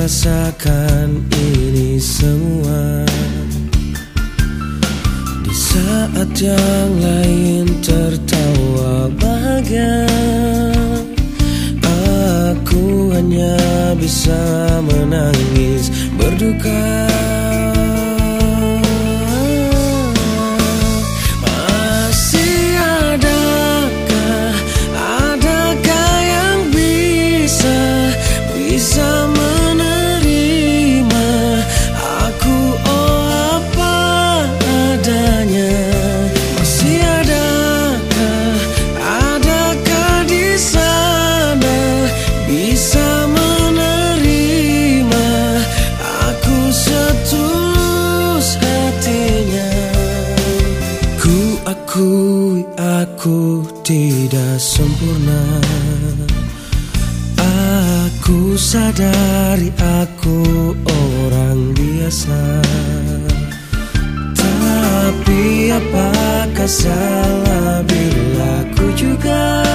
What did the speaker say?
rasakan ini semua. Di saat yang lain tertawa bahagia. Aku hanya bisa akui aku tidak sempurna. Aku sadari aku orang biasa. Tapi apakah salah bila aku juga